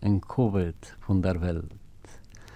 in Covid von der Welt.